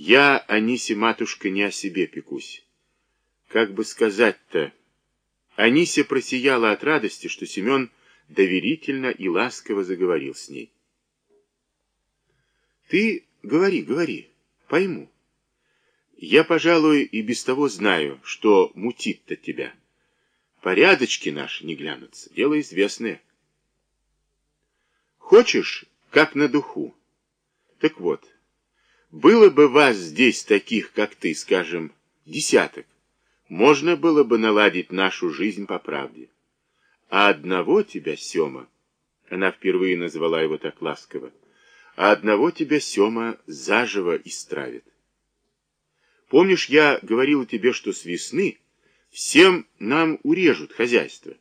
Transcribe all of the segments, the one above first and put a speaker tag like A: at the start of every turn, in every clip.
A: Я, Анисе, матушка, не о себе пекусь. Как бы сказать-то? Анися просияла от радости, что Семен доверительно и ласково заговорил с ней. Ты говори, говори, пойму. Я, пожалуй, и без того знаю, что мутит-то тебя. Порядочки наши не глянутся, дело известное. Хочешь, как на духу? Так вот, было бы вас здесь таких, как ты, скажем, десяток, можно было бы наладить нашу жизнь по правде. А одного тебя, Сема, она впервые назвала его так ласково, а одного тебя, Сема, заживо истравит. Помнишь, я говорила тебе, что с весны всем нам урежут хозяйство?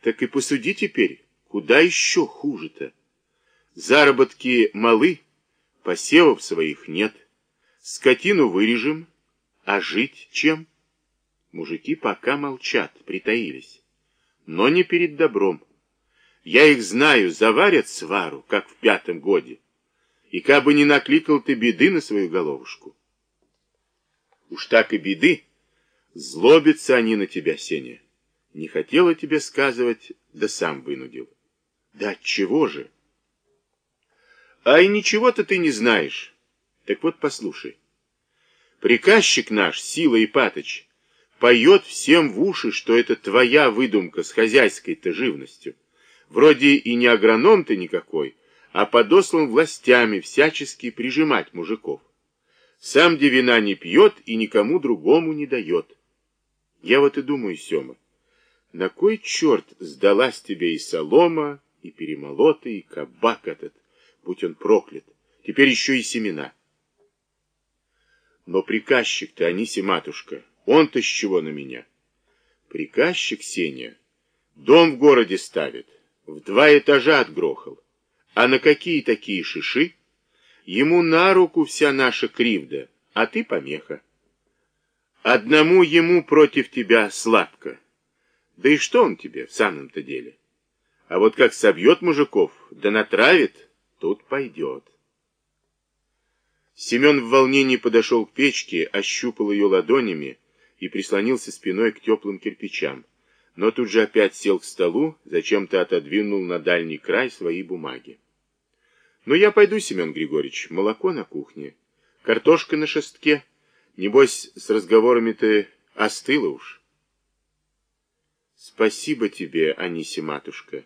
A: Так и посуди теперь, куда еще хуже-то? Заработки малы, посевов своих нет, скотину вырежем, а жить чем? Мужики пока молчат, притаились, но не перед добром. Я их знаю, заварят свару, как в пятом годе, и как бы не накликал ты беды на свою головушку. Уж так и беды. Злобятся они на тебя, Сеня. Не хотела тебе сказывать, да сам вынудил. Да чего же? А и ничего-то ты не знаешь. Так вот послушай. Приказчик наш, Сила Ипатыч, поет всем в уши, что это твоя выдумка с хозяйской-то живностью. Вроде и не агроном ты никакой, а подослан властями всячески прижимать мужиков. Сам де вина не пьет и никому другому не дает. Я вот и думаю, Сема, на кой черт сдалась тебе и солома, и перемолотый, и кабак этот, будь он проклят, теперь еще и семена. Но приказчик-то, Аниси матушка, он-то с чего на меня? Приказчик, Сеня, дом в городе ставит, в два этажа отгрохал. А на какие такие шиши? Ему на руку вся наша кривда, а ты помеха. Одному ему против тебя сладко. Да и что он тебе в самом-то деле? А вот как собьет мужиков, да натравит, тут пойдет. Семен в волнении подошел к печке, ощупал ее ладонями и прислонился спиной к теплым кирпичам, но тут же опять сел к столу, зачем-то отодвинул на дальний край свои бумаги. Ну, я пойду, Семен Григорьевич, молоко на кухне, картошка на шестке. Небось, с разговорами ты остыла уж. Спасибо тебе, Аниси, матушка.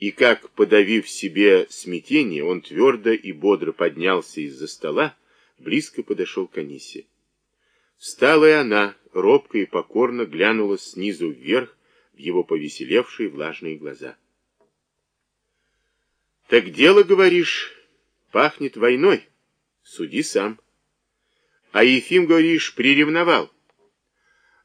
A: И как, подавив себе смятение, он твердо и бодро поднялся из-за стола, близко подошел к Анисе. Встала и она, робко и покорно глянула снизу вверх в его повеселевшие влажные глаза. Так дело, говоришь, пахнет войной. Суди сам. А Ефим, говоришь, приревновал.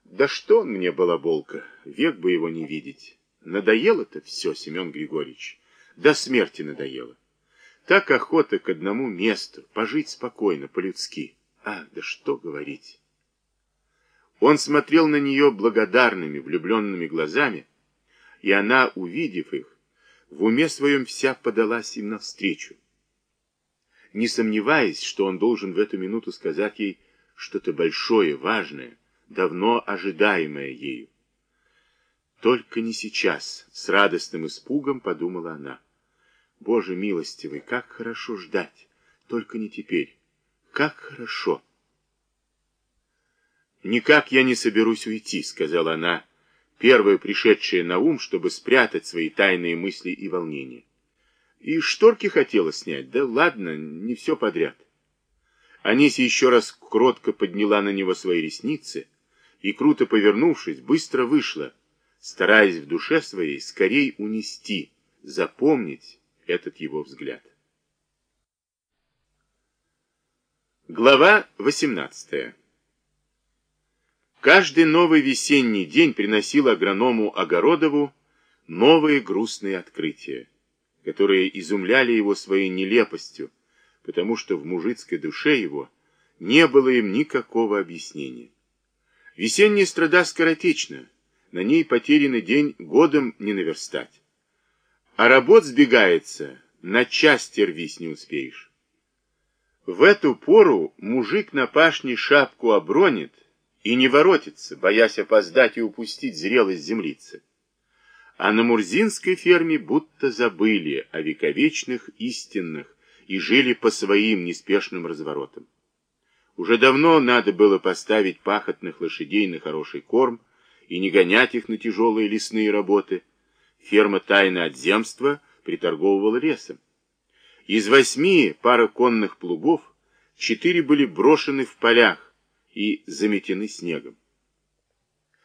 A: Да что он мне, балаболка, век бы его не видеть. Надоело-то все, Семен Григорьевич. До смерти надоело. Так охота к одному месту, пожить спокойно, по-людски. Ах, да что говорить. Он смотрел на нее благодарными, влюбленными глазами, и она, увидев их, в уме своем вся подалась им навстречу. Не сомневаясь, что он должен в эту минуту сказать ей что-то большое, важное, давно ожидаемое ею. Только не сейчас, с радостным испугом подумала она. Боже милостивый, как хорошо ждать, только не теперь. Как хорошо. «Никак я не соберусь уйти», — сказала она, первое пришедшее на ум, чтобы спрятать свои тайные мысли и волнения. И шторки хотела снять, да ладно, не все подряд. Анися еще раз кротко подняла на него свои ресницы и, круто повернувшись, быстро вышла, стараясь в душе своей скорей унести, запомнить этот его взгляд. Глава восемнадцатая Каждый новый весенний день приносил агроному Огородову новые грустные открытия, которые изумляли его своей нелепостью, потому что в мужицкой душе его не было им никакого объяснения. Весенняя страда скоротечна, на ней потерянный день годом не наверстать. А работ сбегается, на части рвись не успеешь. В эту пору мужик на пашне шапку обронит и не воротится, боясь опоздать и упустить зрелость землицы. А на Мурзинской ферме будто забыли о вековечных истинных и жили по своим неспешным разворотам. Уже давно надо было поставить пахотных лошадей на хороший корм и не гонять их на тяжелые лесные работы. Ферма тайны от земства приторговывала лесом. Из восьми пара конных плугов четыре были брошены в полях и заметены снегом.